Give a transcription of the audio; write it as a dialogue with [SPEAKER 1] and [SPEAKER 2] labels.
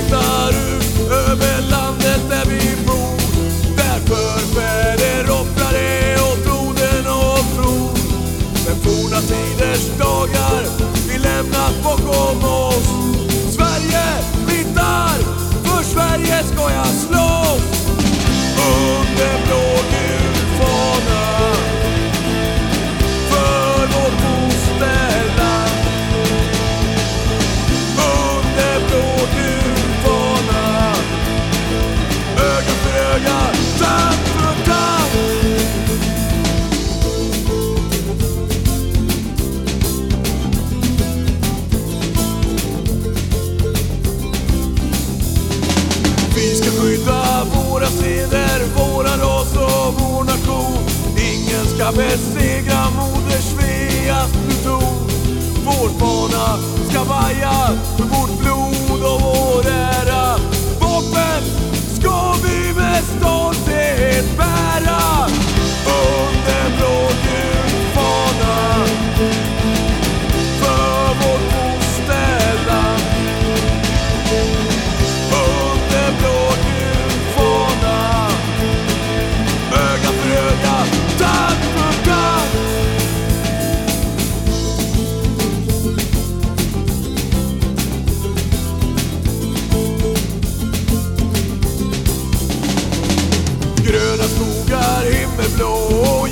[SPEAKER 1] tittar ut över landet där vi bor. Där förfäder offrade åt floden och tron. Men forna tiders dagar vi lämnat bakom oss strider, våra ras och vår nation. Ingen ska besegra mot denna skogar himmelblå